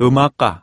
음악가